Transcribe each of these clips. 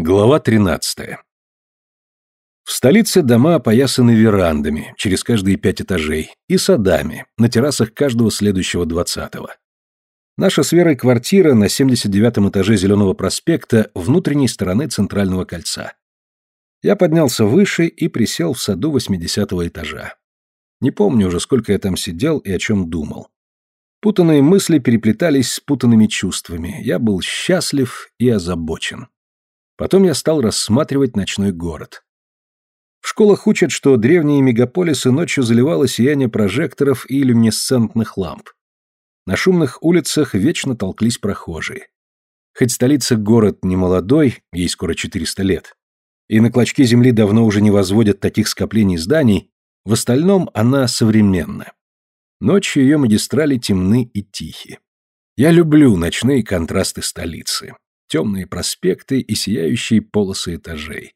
Глава 13. В столице дома опоясаны верандами, через каждые пять этажей, и садами, на террасах каждого следующего двадцатого. Наша с Верой квартира на 79-м этаже Зеленого проспекта внутренней стороны Центрального кольца. Я поднялся выше и присел в саду 80-го этажа. Не помню уже, сколько я там сидел и о чем думал. Путанные мысли переплетались с путанными чувствами. Я был счастлив и озабочен. Потом я стал рассматривать ночной город. В школах учат, что древние мегаполисы ночью заливало сияние прожекторов и люминесцентных ламп. На шумных улицах вечно толклись прохожие. Хоть столица город не молодой, ей скоро 400 лет, и на клочке земли давно уже не возводят таких скоплений зданий, в остальном она современна. Ночью ее магистрали темны и тихи. Я люблю ночные контрасты столицы темные проспекты и сияющие полосы этажей.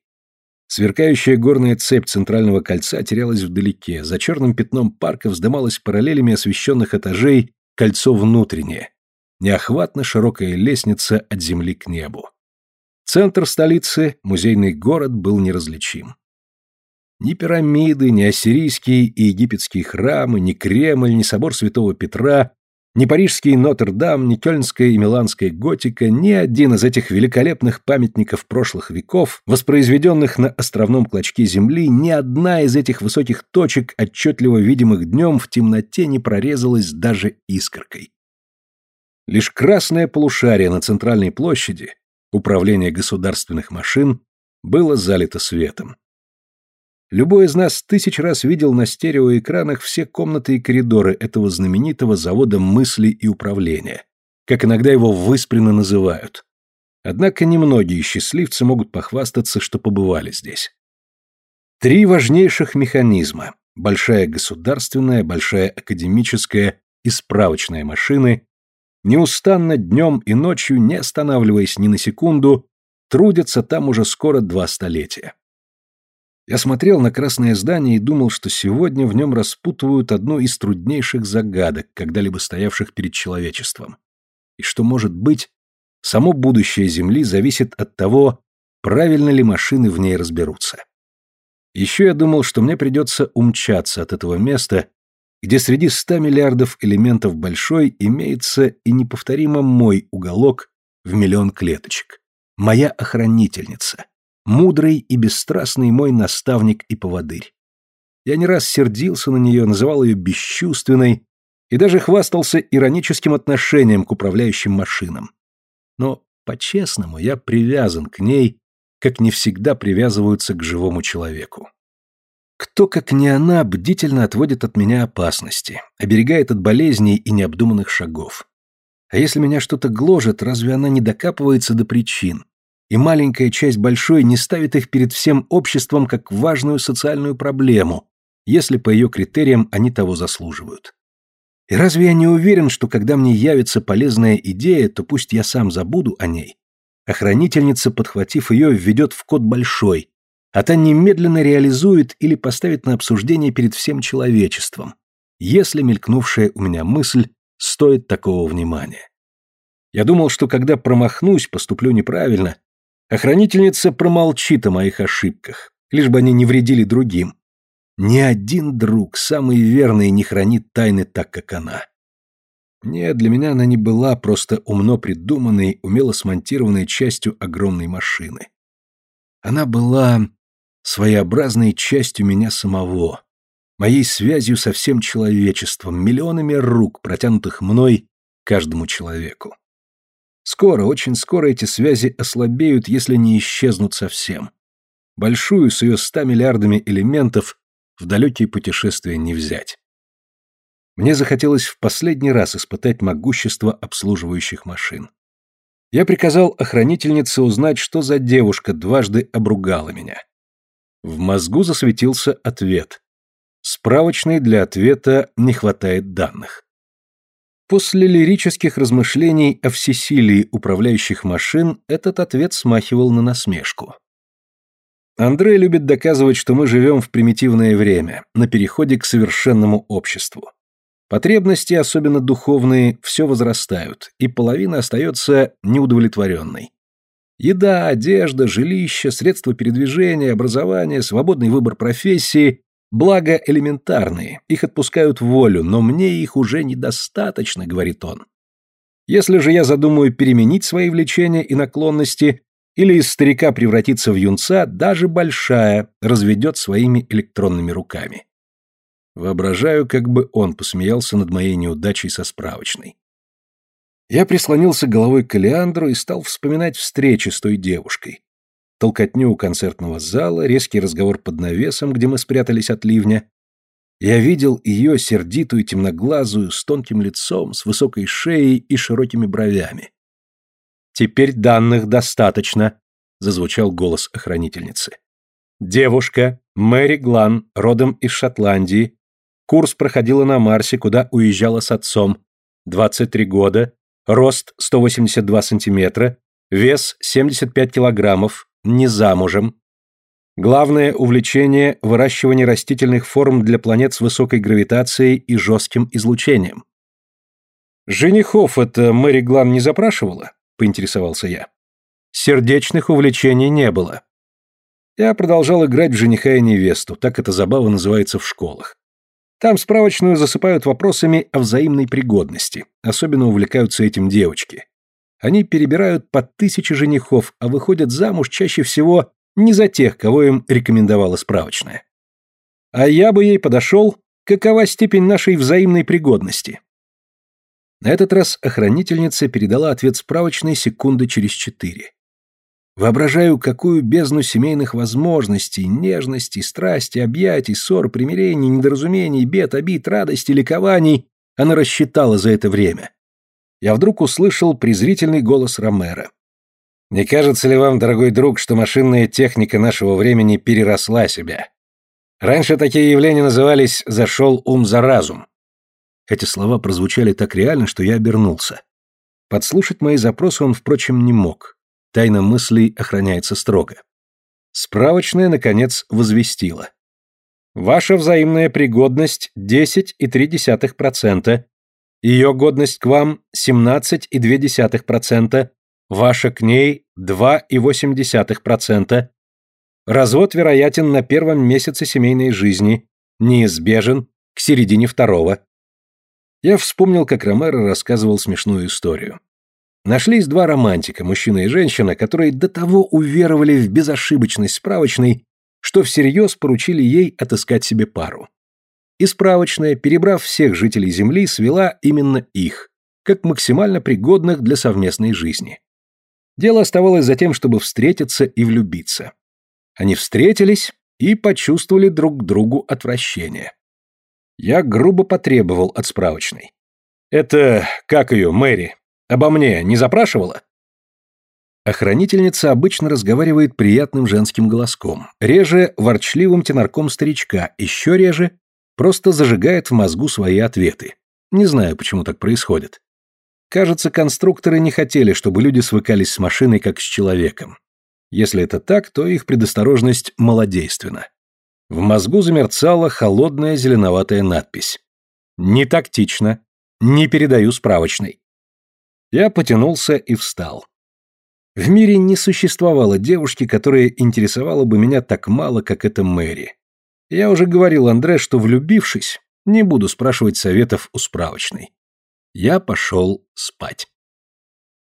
Сверкающая горная цепь центрального кольца терялась вдалеке, за черным пятном парка вздымалась параллелями освещенных этажей кольцо внутреннее, неохватно широкая лестница от земли к небу. Центр столицы, музейный город, был неразличим. Ни пирамиды, ни ассирийские и египетские храмы, ни Кремль, ни собор Святого Петра ни парижский Нотр-Дам, ни кёльнская и миланская готика, ни один из этих великолепных памятников прошлых веков, воспроизведенных на островном клочке земли, ни одна из этих высоких точек, отчетливо видимых днем, в темноте не прорезалась даже искоркой. Лишь красное полушарие на центральной площади, управление государственных машин, было залито светом. Любой из нас тысяч раз видел на стереоэкранах все комнаты и коридоры этого знаменитого завода мысли и управления, как иногда его выспренно называют. Однако немногие счастливцы могут похвастаться, что побывали здесь. Три важнейших механизма – большая государственная, большая академическая и справочная машины – неустанно днем и ночью, не останавливаясь ни на секунду, трудятся там уже скоро два столетия. Я смотрел на красное здание и думал, что сегодня в нем распутывают одну из труднейших загадок, когда-либо стоявших перед человечеством. И что, может быть, само будущее Земли зависит от того, правильно ли машины в ней разберутся. Еще я думал, что мне придется умчаться от этого места, где среди ста миллиардов элементов большой имеется и неповторимо мой уголок в миллион клеточек. Моя охранительница мудрый и бесстрастный мой наставник и поводырь. Я не раз сердился на нее, называл ее бесчувственной и даже хвастался ироническим отношением к управляющим машинам. Но, по-честному, я привязан к ней, как не всегда привязываются к живому человеку. Кто, как не она, бдительно отводит от меня опасности, оберегает от болезней и необдуманных шагов. А если меня что-то гложет, разве она не докапывается до причин, и маленькая часть большой не ставит их перед всем обществом как важную социальную проблему, если по ее критериям они того заслуживают. И разве я не уверен, что когда мне явится полезная идея, то пусть я сам забуду о ней, охранительница, подхватив ее, введет в код большой, а та немедленно реализует или поставит на обсуждение перед всем человечеством, если мелькнувшая у меня мысль стоит такого внимания. Я думал, что когда промахнусь, поступлю неправильно, Охранительница промолчит о моих ошибках, лишь бы они не вредили другим. Ни один друг, самый верный, не хранит тайны так, как она. Нет, для меня она не была просто умно придуманной, умело смонтированной частью огромной машины. Она была своеобразной частью меня самого, моей связью со всем человечеством, миллионами рук, протянутых мной каждому человеку. Скоро, очень скоро эти связи ослабеют, если не исчезнут совсем. Большую с ее ста миллиардами элементов в далекие путешествия не взять. Мне захотелось в последний раз испытать могущество обслуживающих машин. Я приказал охранительнице узнать, что за девушка дважды обругала меня. В мозгу засветился ответ. Справочной для ответа не хватает данных. После лирических размышлений о всесилии управляющих машин этот ответ смахивал на насмешку. Андрей любит доказывать, что мы живем в примитивное время, на переходе к совершенному обществу. Потребности, особенно духовные, все возрастают, и половина остается неудовлетворенной. Еда, одежда, жилище, средства передвижения, образование, свободный выбор профессии – благо элементарные, их отпускают в волю, но мне их уже недостаточно, говорит он. Если же я задумаю переменить свои влечения и наклонности, или из старика превратиться в юнца, даже большая разведет своими электронными руками. Воображаю, как бы он посмеялся над моей неудачей со справочной. Я прислонился головой к Элеандру и стал вспоминать встречи с той девушкой. Толкотню у концертного зала, резкий разговор под навесом, где мы спрятались от ливня. Я видел ее сердитую, темноглазую, с тонким лицом, с высокой шеей и широкими бровями. «Теперь данных достаточно», — зазвучал голос охранительницы. «Девушка, Мэри Глан, родом из Шотландии, курс проходила на Марсе, куда уезжала с отцом, 23 года, рост 182 сантиметра, вес 75 килограммов, не замужем. Главное увлечение – выращивание растительных форм для планет с высокой гравитацией и жестким излучением. «Женихов это Мэри Глан не запрашивала?» – поинтересовался я. «Сердечных увлечений не было». Я продолжал играть в жениха и невесту, так эта забава называется в школах. Там справочную засыпают вопросами о взаимной пригодности. Особенно увлекаются этим девочки. Они перебирают по тысяче женихов, а выходят замуж чаще всего не за тех, кого им рекомендовала справочная. А я бы ей подошел, какова степень нашей взаимной пригодности. На этот раз охранительница передала ответ справочной секунды через четыре. Воображаю, какую бездну семейных возможностей, нежности, страсти, объятий, ссор, примирений, недоразумений, бед, обид, радости, ликований она рассчитала за это время. Я вдруг услышал презрительный голос Ромера. «Не кажется ли вам, дорогой друг, что машинная техника нашего времени переросла себя? Раньше такие явления назывались «зашел ум за разум». Эти слова прозвучали так реально, что я обернулся. Подслушать мои запросы он, впрочем, не мог. Тайна мыслей охраняется строго. Справочная, наконец, возвестила. Ваша взаимная пригодность 10,3%, ее годность к вам 17,2%, ваша к ней 2,8%. Развод вероятен на первом месяце семейной жизни, неизбежен к середине второго. Я вспомнил, как Ромеро рассказывал смешную историю. Нашлись два романтика, мужчина и женщина, которые до того уверовали в безошибочность справочной, что всерьез поручили ей отыскать себе пару. И справочная, перебрав всех жителей Земли, свела именно их, как максимально пригодных для совместной жизни. Дело оставалось за тем, чтобы встретиться и влюбиться. Они встретились и почувствовали друг к другу отвращение. Я грубо потребовал от справочной. «Это, как ее, Мэри, Обо мне не запрашивала? Охранительница обычно разговаривает приятным женским голоском, реже ворчливым тенорком старичка, еще реже просто зажигает в мозгу свои ответы. Не знаю, почему так происходит. Кажется, конструкторы не хотели, чтобы люди свыкались с машиной как с человеком. Если это так, то их предосторожность малодейственна. В мозгу замерцала холодная зеленоватая надпись. «Не тактично. Не передаю справочной». Я потянулся и встал. В мире не существовало девушки, которая интересовала бы меня так мало, как эта Мэри. Я уже говорил Андре, что влюбившись, не буду спрашивать советов у справочной. Я пошел спать.